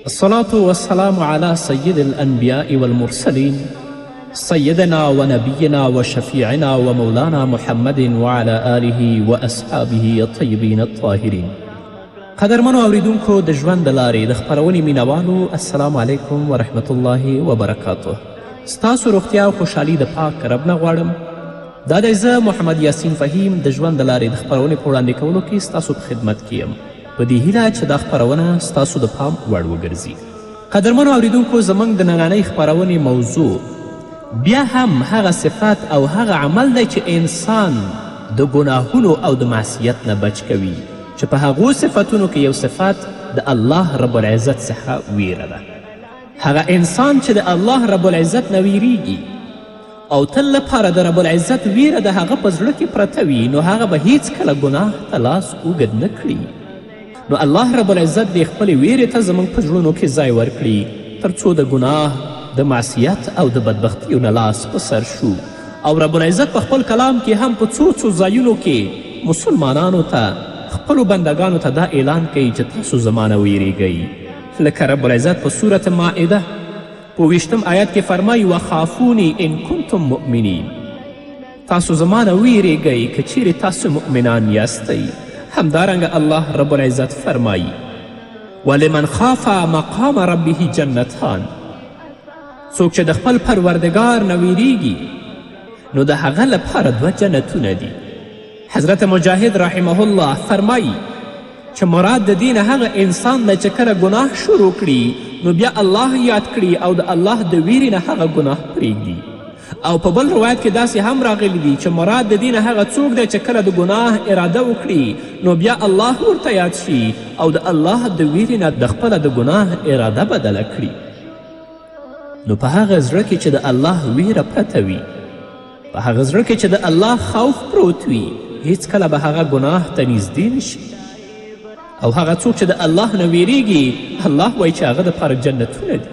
الصلاة والسلام علی سید الانبیاء والمرسلین سیدنا و نبینا و شفیعنا و مولانا محمد وعلى آله و اصحابه الطیبین الطاهرین قدرمنو اوریدونکو د ژوند د لارې د خپرونې مینوالو السلام علیکم ورحمت الله وبرکاته ستاسو روغتیا او خوشحالي د پاک رب نه غواړم دا دی زه محمد یاسین فهیم د ژوند د لارې د خپرونې په وړاندې کولو کې ستاسو په خدمت کې یم په دې هیله چې دا خپرونه ستاسو د پام وړ وګرځي. قدرمنو اوریدونکو زموږ د نننۍ خپرونې موضوع بیا هم هغه صفت او هغه عمل دی چې انسان د ګناهونو او د معصیت نه بچ کوي چې په هغو صفتونو کې یو صفت د الله رب العزت څخه ویره ده هغه انسان چې د الله رب العزت نه ویریږي او تل لپاره د رب العزت ویره د هغه په زړه کې پرته وي نو هغه به هیڅکله ګناه ته لاس اوږد نه کړي نو الله رب العزت دې خپلې ویرې ته زموږ په زړونو کې ځای ورکړي تر څو د ګناه د معصیت او د بدبختیو نه لاس په سر شو او رب العزت په خپل کلام کې هم په څو څو ځایونو کې مسلمانانو ته خپلو بندګانو ته دا اعلان کوي چې تاسو زما نه ویریږئ لکه رب العزت په صورت ماعده په ویشتم آیت کې فرمایي وخافوني ان کنتم مؤمنین تاسو زما نه ویریږئ که چیرې تاسو مؤمنان یاستئ همدارنګه الله رب العزت فرمایي ولمن خاف مقام ربه جنتان څوک چې د خپل پروردګار نه ویریږي نو د هغه لپاره دوه جنتونه دي حضرت مجاهد رحمه الله فرمایی چې مراد د دې نه هغه انسان دی چې کله ګناه شروع کړي نو بیا الله یاد کړي او د الله د ویرې نه هغه ګناه پریږدي او په بل روایت کې داسې هم راغلی دي چې مراد د دین هغه څوک دی چې کله د ګناه اراده وکړي نو بیا الله ورته یاد شي او د الله د ویرې نه د خپله د ګناه اراده بدله کړي نو په هغه زړه کې چې د الله ویره پرته وي په هغه زړه کې چې د الله خوف پروت وي هیڅکله به هغه ګناه ته نږدې نشي او هغه څوک چې د الله نه ویریږي الله وایي چې هغه دپاره جنتونه دي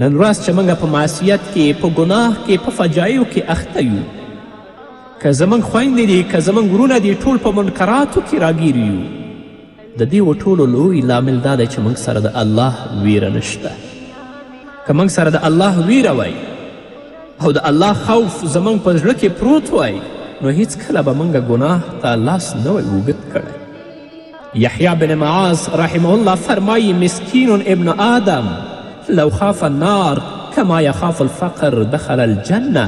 نن ورځ چې موږ په معصیت کې په ګناه کې په فجایو کې اخته یو که زموږ خویندې دي که زموږ ورونه دي ټول په منکراتو کې راګیر یو د دې و ټولو لوی لامل دا دی چې موږ سره د الله ویره نشته که موږ سره د الله ویره وای او د الله خوف زموږ په زړه کې پروت وای نو هیڅکله به موږ ګناه ته لاس نه وای اوږد کړی یحیی بن معاذ رحمه الله فرمایی مسکین ابن آدم لو خاف النار کما یخاف الفقر دخل الجنه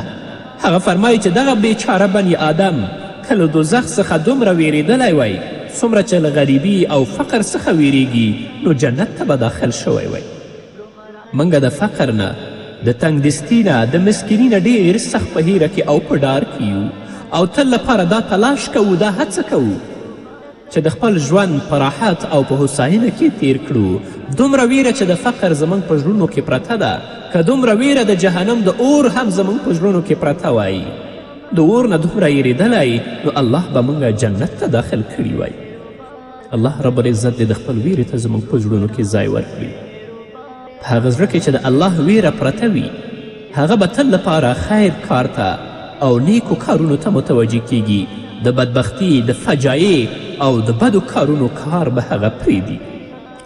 هغه فرمایي چې دغه بېچاره بني آدم که له دوزخ څخه دومره وېرېدلی وای څومره چې له غریبي او فقر څخه وېرېږي نو جنت ته به داخل شوی وای موږ د فقر نه د تنګدستي نه د مسکیني نه ډېر سخت په هیره کې او په ډار کې یو او تل لپاره دا تلاش کوو دا هڅه کوو چې د خپل ژوند په راحت او په هوساینه کې تیر کړو. دومره ویره چې د فقر زموږ په زړونو کې پرته ده، که دومره ویره د جهنم د اور هم زموږ په زړونو کې پرته وای، د اور نه دومره یریدلای، نو الله به موږ جنت ته داخل کړي وای. الله رب العزت دې د خپل ویرې ته زموږ په زړونو کې ځای ورکړي. په هغه زړه کې چې د الله ویره پرته وي هغه به تل لپاره خیر کار ته او نیکو کارونو ته متوجه کیږي د بدبختی د فجایع او د بدو کارونو کار به هغه پریږدي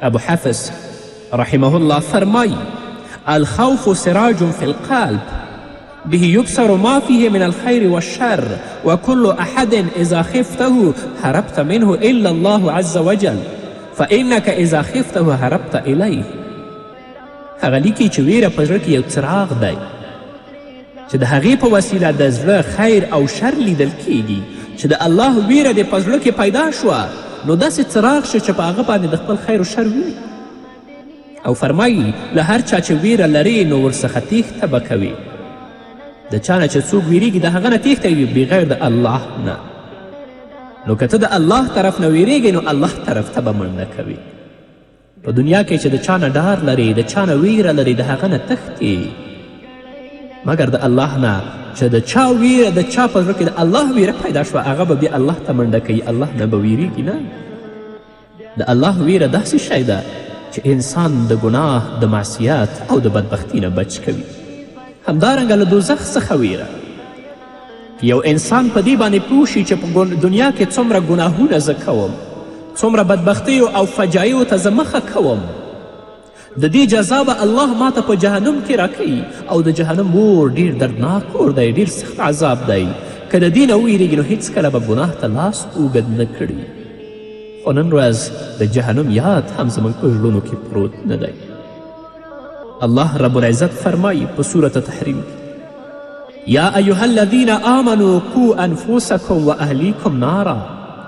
ابو حفظ رحمه الله فرمایی الخوف سراج فی القلب به یبصر ما فیه من الخیر والشر وکل احد اذا خفته هربت منه الا الله عز وجل فانک اذا خفته هربت الیه هغه لیکي چې ویره په زړه کې یو څراغ دی چې د هغې په وسیله د زړه خیر او شر لیدل کیږي چې د الله ویره دې په زړه کې پیدا شوه نو داسې څراغ شه چې په هغه باندې د خپل خیر و شر ویني او فرمایي له هر چا چې ویره لرې نو ورڅخه تیښته به کوې د چا نه چې څوک ویریږي د هغه نه تیښته کوي بغیر د الله نه نو که ته د الله طرف نه ویریږې نو الله طرف ته به منډه کوي په دنیا کې چې د چا نه ډار لرې د چا نه ویره لرې د هغه نه تښتې مګر د الله نه چې د چا ویره د چا په زړه کې د الله ویره پیدا شوه هغه به بیا الله ته منډه کوي الله نه به ویریږي نه د الله ویره داسې شی ده چې انسان د ګناه، د معصیت او د بدبختی نه بچ کوي. همدارنګه له دوزخ څخه ویره. یو انسان په دې باندې پوه شي چې په دنیا کې څومره ګناهونه زه کوم، څومره بدبختیو او فجایعو ته زه مخه کوم، د دې جزا به الله ما ته په جهنم کې راکوي او د جهنم اور ډیر دردناک اور دی ډیر سخت عذاب دی که د دې نه وویریږي نو هیڅکله به ګناه ته لاس اوږد نه کړي خو نن ورځ د جهنم یاد هم زموږ په زړونو کې پروت نه دی الله رب العزت فرمایي په صورت تحریم کې یا ایها الذین آمنو قو انفسکم و اهلیکم نارا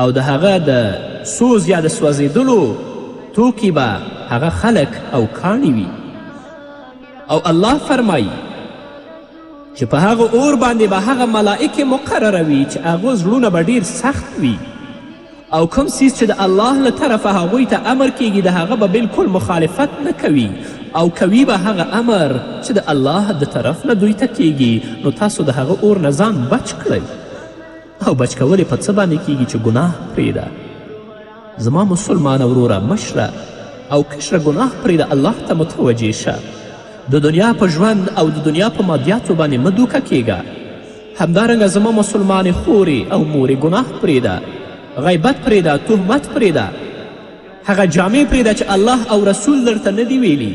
او د هغه د سوز یا د سوځېدلو توکي به هغه خلک او کاڼي وي او الله فرمایي چې په هغه اور باندې به هغه ملائکې مقرروي چې هغو زړونه به ډیر سخت وي او کوم څیز چې د الله له طرفه هغوی ته امر کیږي د هغه به بلکل مخالفت نه کوي او کوي به هغه امر چې د الله د طرف نه دوی ته کیږي نو تاسو د هغه اور نه ځان بچ کړئ او بچ کول یې په څه باندې کیږي چې ګناه پرېږده زما مسلمانه وروره مشره او کشره ګناه پرېږده الله ته متوجه شه د دنیا په ژوند او د دنیا په مادیاتو باندې مه دوکه کیږه همدارنګه زما مسلمانې خورې او مورې ګناه پرېږده غیبت پرېږده تهمت پرېږده هغه جامې پرېږده چې الله او رسول درته نه دي ویلي،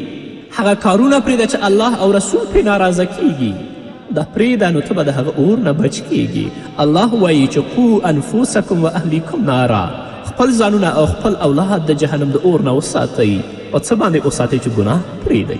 هغه کارونه پرېږده چې الله او رسول پرې ناراضه کیږي، دا پرېږده نو ته به د هغه اور نه بچ کیږي، الله وایي چې قو انفسکم و اهلیکم نارا، خپل ځانونه او خپل اولاد د جهنم د اور نه وساتئ، په څه باندې وساتئ چې ګناه پرېږدئ.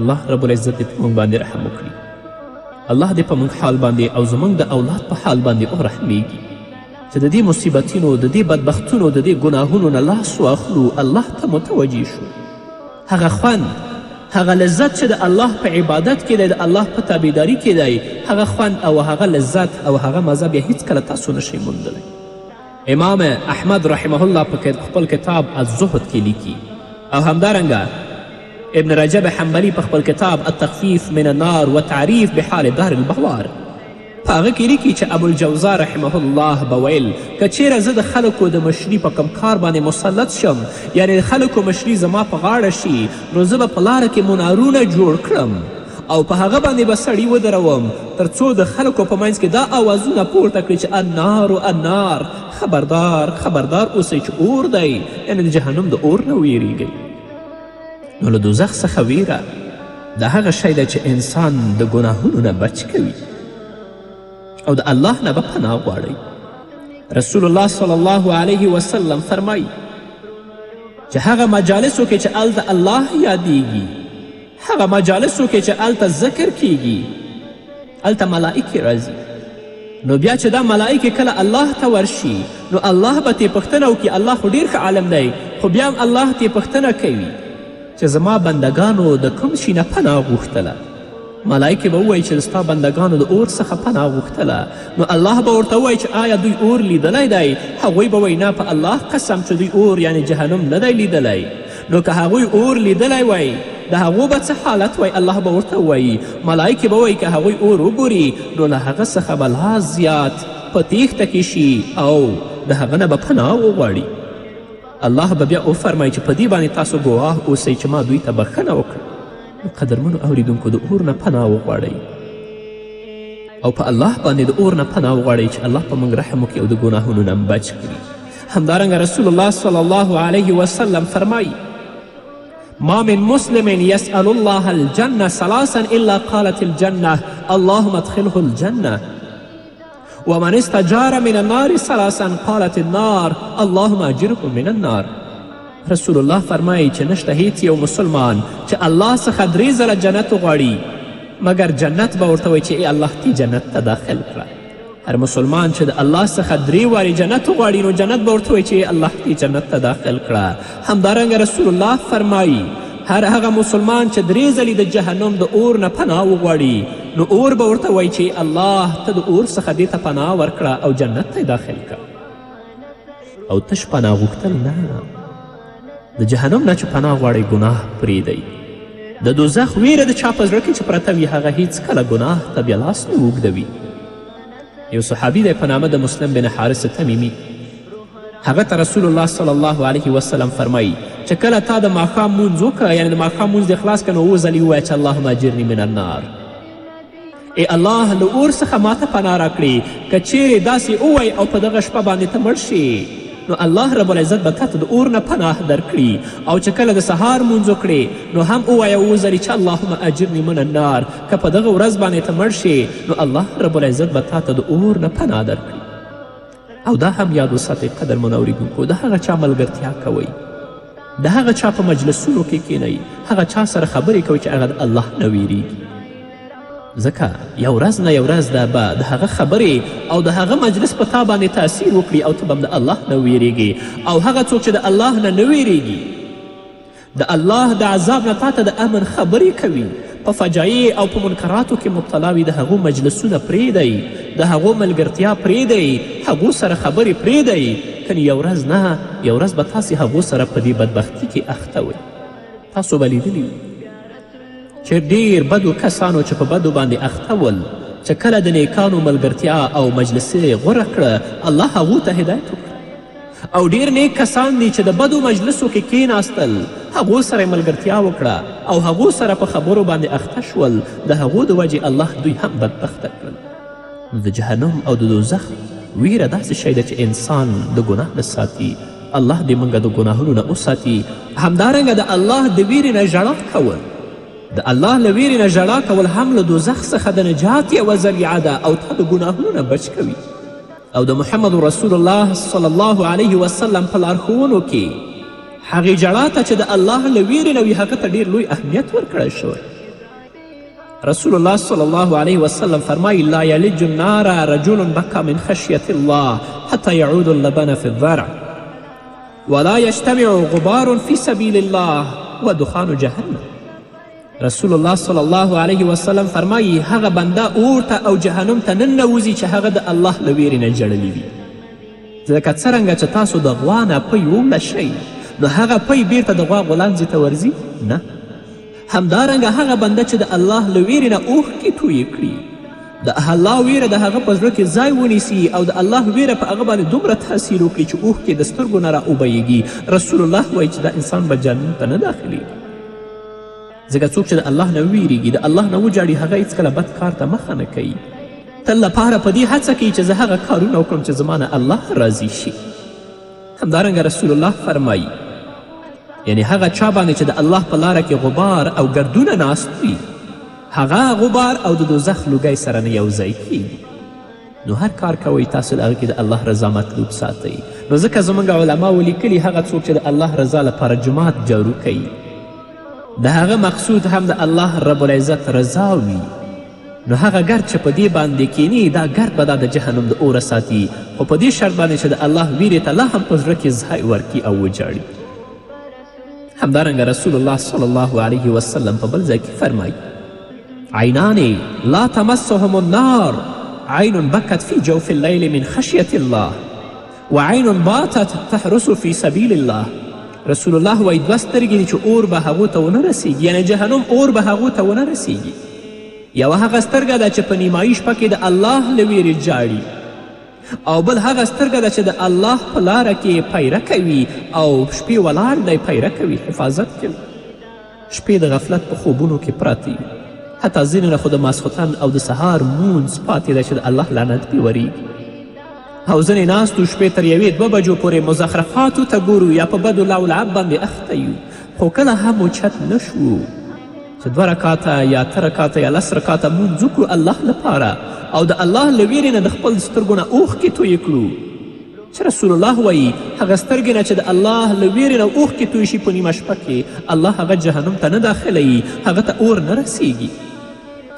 الله رب العزت دې په موږ باندې رحم وکړي الله دې په موږ حال باندې او زموږ د اولاد په حال باندې ورحمیږي چې د دې مصیبتینو د دې بدبختونو د دې ګناهونو نه لاس واخلو الله ته متوجه شو هغه خوند هغه لذت چې د الله په عبادت کې دی د الله په تابعداري کې دی هغه خوند او هغه لذت او هغه مزه بیا هیڅکله تاسو نشئ موندلی امام احمد رحمه الله په خپل کتاب الزهد کې لیکي او همدارنګه ابن رجب حنبلي په خپل کتاب التخفیف من النار و تعریف بحال دار البوار په هغه کې لیکي چې ابوالجوزا رحمه الله به ویل که چیرې زه د خلکو د مشري په کوم کار باندې مسلط شم یعنې د خلکو مشري زما په غاړه شي نو زه به په لاره کې منارونه جوړ کړم او په هغه باندې به سړي ودروم تر څو د خلکو په منځ کې دا آوازونه پورته کړي چې النار النار خبردار خبردار اوسئ چې اور دی یعنې د جهنم د اور نه ویریږئ نو له دوزخ څخه ویره د هغه شی ده چې انسان د ګناهونو نه بچ کوي او د الله نه به پناه غواړئ رسول الله صلی الله علیه وسلم فرمایي چې هغه مجالسو کې چې هلته الله یادیږي هغه مجالسو کې چې هلته ذکر کیږي هلته ملائکې راځي نو بیا چې دا ملائکې کله الله ته ورشي نو الله به ترې پوښتنه وکړي الله خو ډیر ښه عالم دی خو بیا هم الله ترې پوښتنه کوي چې زما بندګانو د کوم شي نه پناه غوښتله ملایکې به ووایي چې ستا بندګانو د اور څخه پناه غوښتله نو الله به ورته ووایي چې آیا دوی اور لیدلی دی هغوی به وایي نه په الله قسم چې دوی اور یعنې جهنم نه دی لیدلی نو که هغوی اور لیدلی وای د هغو به څه حالت وای الله به ورته ووایي ملایکې به وایي که هغوی اور وګوري نو له هغه څخه به لا زیات په تیښته کې شي او د هغه نه به پناه وغواړي الله به بیا وفرمایي چې په دې باندې تاسو ګواه اوسئ چې ما دوی ته بخښنه وکړه نو قدرمنو اوریدونکو د اور نه پناه وغواړئ او په الله باندې د اور نه پناه وغواړئ چې الله په موږ رحم وکړي او د ګناهونو نه بچ کړي همدارنګه رسول الله صلی الله علیه وسلم فرمایی ما من مسلم یسأل الله الجنه ثلاثا الا قالت الجنه اللهم ادخله الجنه ومن استجار من النار ثلاثا قالت النار اللهم اجره من النار رسول الله فرمایي چې نشته هیڅ یو مسلمان چې الله څخه درې ځله جنت وغواړي مګر جنت به ورته وایي چې ای الله تی جنت ته داخل کړه هر مسلمان چې د الله څخه درې وارې جنت وغواړي نو جنت به ورته وایي چې الله دې جنت ته داخل کړه همدارنګه رسول الله فرمایي هر هغه مسلمان چې درې ځلې د جهنم د اور نه پناه وغواړي نو اور به ورته وایي چې الله ته د اور څخه دې ته پناه ورکړه او جنت ته داخل کړه او تش پناه غوښتل نه د جهنم نه چې پناه غواړئ ګناه پرېږدئ د دوزخ ویره د چا په زړه کې چې پرته وي هغه هیڅکله ګناه ته بیا لاس نه اوږدوي یو صحابي دی په نامه د مسلم بن حارس تمیمي هغه ته رسول الله صلی الله علیه وسلم فرمایی چې کله تا د ماښام مونځ وکړه یعنې د ماښام مونځ دې خلاص که نو اووه ځلې ووایه چې اللهم اجرني من النار ای الله له اور څخه ماته پناه راکړي که چیرې داسې ووای او په دغه شپه باندې ته مړ شي نو الله رب العزت به تاته د اور نه پناه درکړي او چې کله د سهار مونځ وکړې نو هم ووایه اوو ځلې چې اللهم اجرني من النار که په دغه ورځ باندې ته مړ شې نو الله رب العزت به تاته د اور نه پناه درکړي او دا هم یاد وساتئ قدرمن اوریدونکو د هغه چا ملګرتیا کوئ د هغه چا په مجلسونو کې کینئ هغه چا سره خبرې کوئ چې هغه د الله نه ویریږي ځکه یو ورځ نه یو ورځ دا به د هغه خبرې او د هغه مجلس په تا باندې تاثیر وکړي او ته به د الله نه ویریږي او هغه څوک چې د الله نه نه ویریږي د الله د عذاب نه تاته د امن خبرې کوي، په فجایع او په منکراتو کې مبتلا وي، د هغو مجلسونه پرېږدئ، د هغو ملګرتیا پرېږدئ، هغو سره خبرې پرېږدئ، کنې یو ورځ نه یو ورځ به تاسې هغو سره په دې بدبختي کې اخته وئ. تاسو به لیدلي وي چې ډېر بدو کسانو چې په بدو باندې اخته ول چې کله د نیکانو ملګرتیا او مجلسې غوره کړه الله هغو ته هدایت وکړ او ډېر نېک کسان دي چې د بدو مجلسو کې کېناستل، هغو سره یې ملګرتیا وکړه او هغو سره په خبرو باندې اخته شول، د هغو د وجې الله دوی هم بدبخته کړل. نو د جهنم او د دوزخ ویره داسې شی ده چې انسان د ګناه نه ساتي، الله دې موږ د ګناهونو نه وساتي. همدارنګه د الله د ویرې نه ژړا کول، د الله له ویرې نه ژړا کول هم له دوزخ څخه د نجات یوه ذریعه ده او تا د ګناهونو نه بچ کوي. او د محمد رسول الله صلی الله علیه وسلم په لارښوونو کې هغې جړا ته چې د الله له ویرې نه وي هغه ته ډیر لوی اهمیت ورکړی شوی رسول الله صلی الله علیه وسلم فرمایی لا یلج النار رجل بکا من خشیت الله حتی یعود اللبن فی الضرع ولا یجتمع غبار فی سبیل الله و دخان جهنم رسول الله صلی الله علیه وسلم فرمایی هغه بنده اور ته او جهنم ته ننوځي چې هغه د الله له ویرې نه ژړلي وي ځکه څرنګه چې تاسو د غوا نه پی ووړه شئ نو هغه پی بیرته د غوا غولانځې ته ورځي نه همدارنګه هغه بنده چې د الله له ویرې نه اوښکې تویې کړي د الله ویره د هغه په زړه کې ځای ونیسي او د الله ویره په هغه باندې دومره تاثیر وکړي چې اوښکې د سترګو نه راوبهیږي رسول الله وایي چې دا انسان به جهنم ته نه داخلیږي ځکه څوک چې د الله نه وویریږي د الله نه وجاړي هغه هیڅکله بد کار ته مخه نه کوي تل لپاره په دې هڅه کوي چې زه هغه کارونه وکړم چې زما نه الله راضي شي همدارنګه رسول الله فرمایی یعنی هغه چا باندې چې د الله په لاره کې غبار او ګردونه ناست وي هغه غبار او د دوزخ لوګی سره نه یوځای کیږي نو هر کار کوئ تاسو د هغه کې د الله رضا مطلوب ساتئ نو ځکه زمونږ علماو لیکلي هغه څوک چې د الله رضا لپاره جماعت جارو کوي د هغه مقصود هم د الله رب العزت رضا وي نو هغه ګرد چې په دې باندې کینی دا ګرد به دا د جهنم د اوره ساتي خو په دې شرط باندې چې د الله ویرې ته لا هم په زړه کې ځای ورکړي او وجاړي همدارنګه رسول الله صلی الله علیه وسلم په بل ځای کې فرمایي عینان لا تمسهم النار عین بکت فی جوف اللیل من خشیت الله و عین باتت تحرس فی سبیل الله رسول الله وایي دوه سترګې دي چې اور به هغو ته ونه رسیږي یعنی جهنم اور به هغو ته ونه رسیږي یوه هغه سترګه ده چې په نیمایي شپه کې د الله له ویرې جاړي او بل هغه سترګه ده چې د الله په لاره کې پیره کوي او شپې ولاړ دی پیره کوي حفاظت کوي شپې د غفلت په خوبونو کې پراته وي حتی ځینې نه خو د ماسخوتن او د سهار مونځ پاتې ده چې د الله لعنت پرې ورېږي او ځینې ناستو شپې تر یوې دوه بجو پورې مزخرفاتو ته ګورو یا په بدو لولعب باندې اخته یو خو کله هم اوچت نه شوو چې دوه رکاته یا اته رکاته یا لس رکاته مونځ وکړو الله لپاره او د الله له ویرې نه د خپل سترګو نه اوښکې تویې کړو چې رسول الله وایي هغه سترګې نه چې د الله له ویرې نه اوښکې توی شي په نیمه شپه کې الله هغه جهنم ته نه داخلوي هغه ته اور نه رسیږي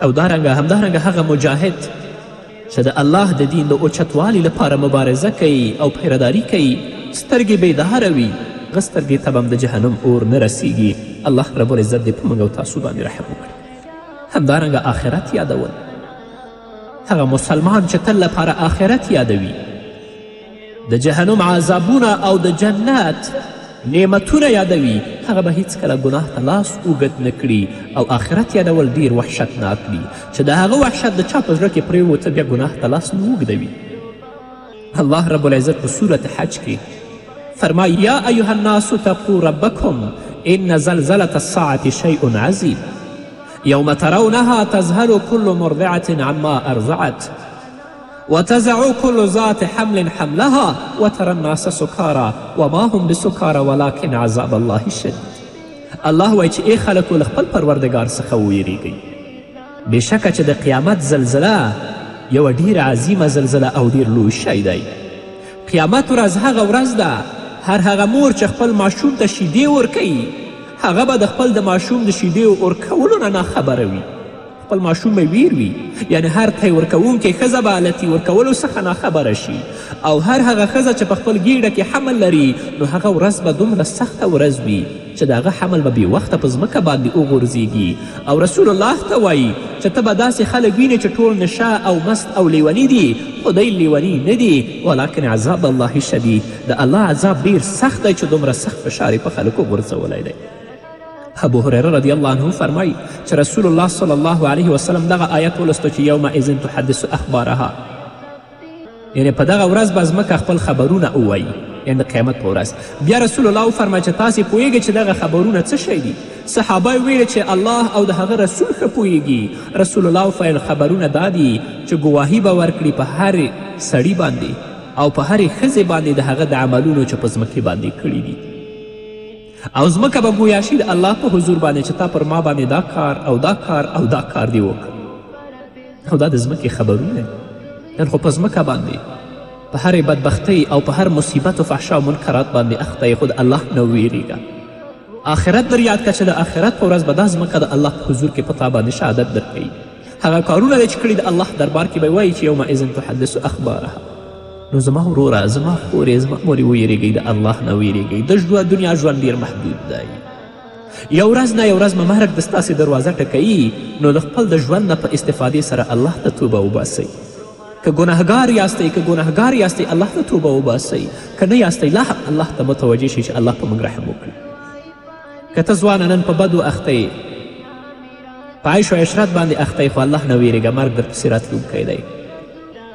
او دارنګه همدارنګه هغه مجاهد چې د الله د دین د اوچتوالي لپاره مبارزه کوي او پیرداري کوي سترګې بیداره وي هغه سترګې ته به هم د جهنم اور نه رسیږي الله رب العزت دې په موږ او تاسو باندې رحم وکړي همدارنګه آخرت یادول هغه مسلمان چې تل لپاره آخرت یادوي د جهنم عذابونه او د جنت نعمتونه یادوي هغه به هیڅکله ګناه ته لاس اوږد نه کړي او آخرت یادول ډیر وحشتناک دي چې د هغه وحشت د چا په زړه کې پرېووته بیا ګناه ته لاس نه اوږدوي الله رب العزت په صورت حج کې فرمایي یا ایها الناس تقو ربکم ان زلزله الساعة شیء عظیم یوم ترونها تذهل كل مرضعة عما ارضعت وتضع كل ذات حمل حملها وترى الناس سکارا وما هم بسکارا ولكن عذاب الله شدید الله وایي چې ای خلکو له خپل پروردګار څخه وویریږئ بېشکه چې د قیامت زلزله یوه ډیره عظیمه زلزله او ډیر لوی شی دی قیامت ورځ هغه ورځ ده هر هغه مور چې خپل ماشوم ته شیدې ورکوي هغه به د خپل د ماشوم د شیدې ورکولو نه ناخبره وي خپل ماشوم به ویر وي یعنی هر تی ورکوونکې ښځه به له تی ورکولو څخه ناخبره شي او هر هغه ښځه چې په خپل ګیډه کې حمل لري نو هغه ورځ به دومره سخته ورځ وي چې د هغه حمل به بې وخته په ځمکه باندې وغورځېږي او رسول الله ته وایي چې ته به داسې خلک وینې چې ټول نشه او مست او لیوني دي خو دی لیوني نه دي ولکن عذاب الله شدید د الله عذاب ډیر سخت دی چې دومره سخت فشار په خلکو غورځولی دی ابو هريره رضی الله عنه فرمایي چې رسول الله صلی الله علیه وسلم دغه آیت ولوسته چې یوم اذن تحدث اخبارها یعنی په دغه ورځ به ځمکه خپل خبرونه ووایي یعنی د قیامت په ورځ بیا رسول الله وفرمایه چې تاسې پوهیږئ چې دغه خبرونه څه شی دي صحابه ویل چې الله او د هغه رسول ښه پوهیږي رسول الله وفرمایل خبرونه دا دي چې ګواهي به ورکړي په هر سړي باندې او په هرې ښځې باندې د هغه د عملونو چې په ځمکې باندې کړي دي او ځمکه به ګویا شي د الله په حضور باندې چې تا پر ما باندې دا کار او دا کار او دا کار دې وکړ او دا د ځمکې خبرونه نن خو په ځمکه باندې په هرې بدبختۍ او په هر مصیبت و فحشا او منکرات باندې اخته یې خو د الله نه ویریږه آخرت در یاد که چې د آخرت په ورځ به دا ځمکه د الله په حضور کې په تا باندې شهادت درکوي هغه کارونه دی چې کړي د الله دربار کې به وایي چې یوم اذن تحدث اخبارها نو زما وروره زما خورې زما مورې ویرېږئ د الله نه ویرېږئ د ژوند دنیا ژوند ډیر محدود دی یو ورځ نه یو ورځ به مرګ د ستاسې دروازه ټکوي نو د خپل د ژوند نه په استفادې سره الله ته توبه وباسئ که ګناهګار یاستئ که ګناهګار یاستئ الله ته توبه وباسئ که نه یاستئ لا هم الله ته متوجه شئ چې الله په موږ رحم وکړي که ته ځوانه نن په بدو اخته په عیش و عشرت باندې اخته یې خو الله نه ویرېږه مرګ درپسې راتلونکی دی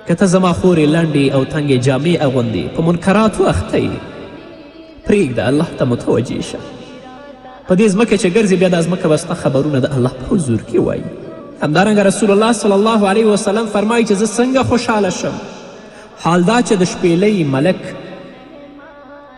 که ته زما خورې لنډې او تنګې جامې اغوندې په منکراتو اخته یې پرېږده الله ته متوجه شه په دې ځمکه چې ګرځې بیا دا ځمکه به ستا خبرونه د الله په حضور کې وایي همدارنګه رسول الله صلی الله علیه وسلم فرمایي چې زه څنګه خوشحاله شم حال دا چې د شپېلۍ ملک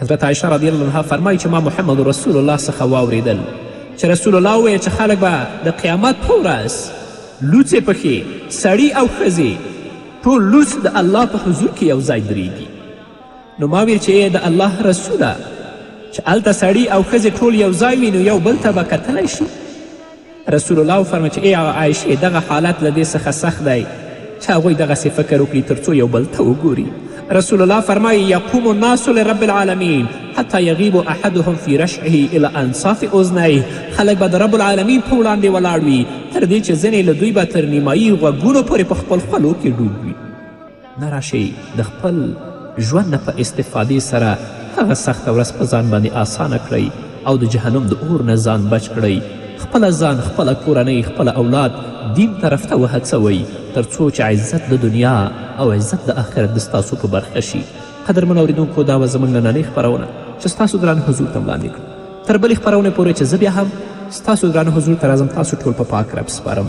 حضرت عائشه رضی الله عنها فرمایي چې ما محمد رسول الله څخه واوریدل چې رسول الله وویل چې خلک به د قیامت په ورځ لوڅې پښې سړي او ښځې ټول لوڅ د الله په حضور کې یو ځای درېږي نو ما ویل چې د الله رسوله چې هلته سړي او ښځې ټول یو ځای وي نو یو بل ته به کتلی شي رسول الله وفرمایل چې ای عایشې دغه حالت له دې څخه سخت دی چې هغوی دغسې فکر وکړي تر څو یو بل ته وګوري رسول الله فرمایي یقوم الناس لرب العالمین حتی یغیب احدهم فی رشعه الی انصاف اذنیه خلک به د رب العالمین په وړاندې ولاړ وي تر دې چې ځینې له دوی به تر نیمایي غوږونو پورې په خپل خولو کې ډوب وي نه راشئ د خپل ژوند نه په استفادې سره هغه سخته ورځ په ځان باندې آسانه کړئ او د جهنم د اور نه ځان بچ کړئ. خپله ځان، خپله کورنۍ، خپل اولاد دین طرف ته وهڅوئ تر څو چې عزت د دنیا او عزت د آخرت د ستاسو په برخه شي. قدرمنو اوریدونکو دا وه زموږ نننۍ خپرونه چې ستاسو درانه حضور ته مو وړاندې کړه. تر بلې خپرونې پورې چې زه بیا هم ستاسو درانه حضور ته راځم تاسو ټول په پاک رب سپارم.